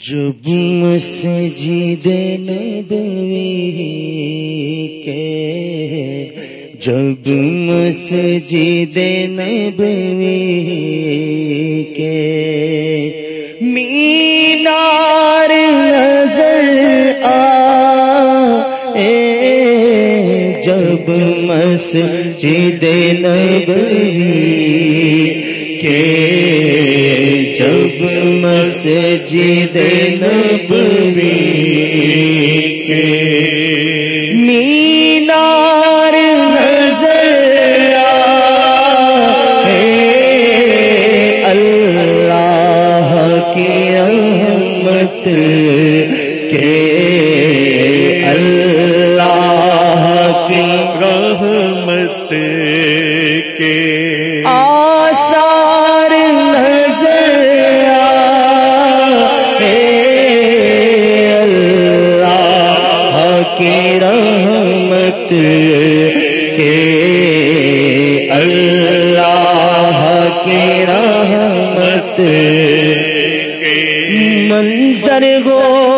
جب مسجد نبوی کے جب مسجد نبوی کے مینار نظر آ جب مسجد نبوی کے جب مسجد نبوی کے مینار نظر ہے اللہ کی احمد کے اللہ کی رحمت کے کی رحمت کے اللہ کے رحمت منظر گو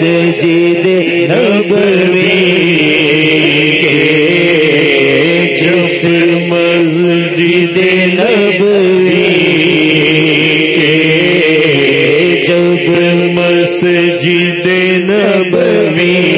مسجد نبوی کے جس مسجد نبوی کے جب مسجد نبوی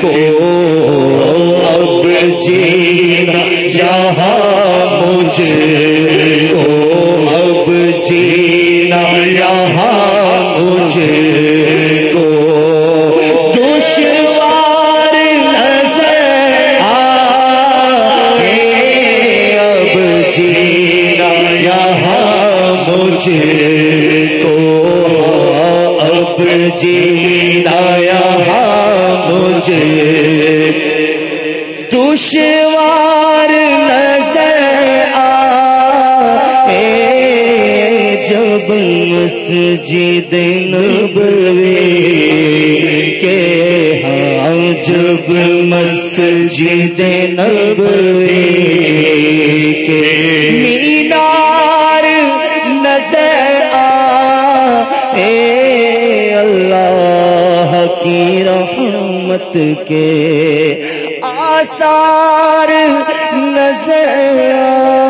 کو اب جینا یہاں مجھے کو اب جینا یہاں مجھے کو دشوار نظر آئے۔ اب جینا یہاں کو اب جینا دشوار نظر آئے۔ جب مسجد نبوی کے ہاں جب مسجد نبوی کے مینار نظر آئے۔ اللہ کی رحمت کے آثار نظر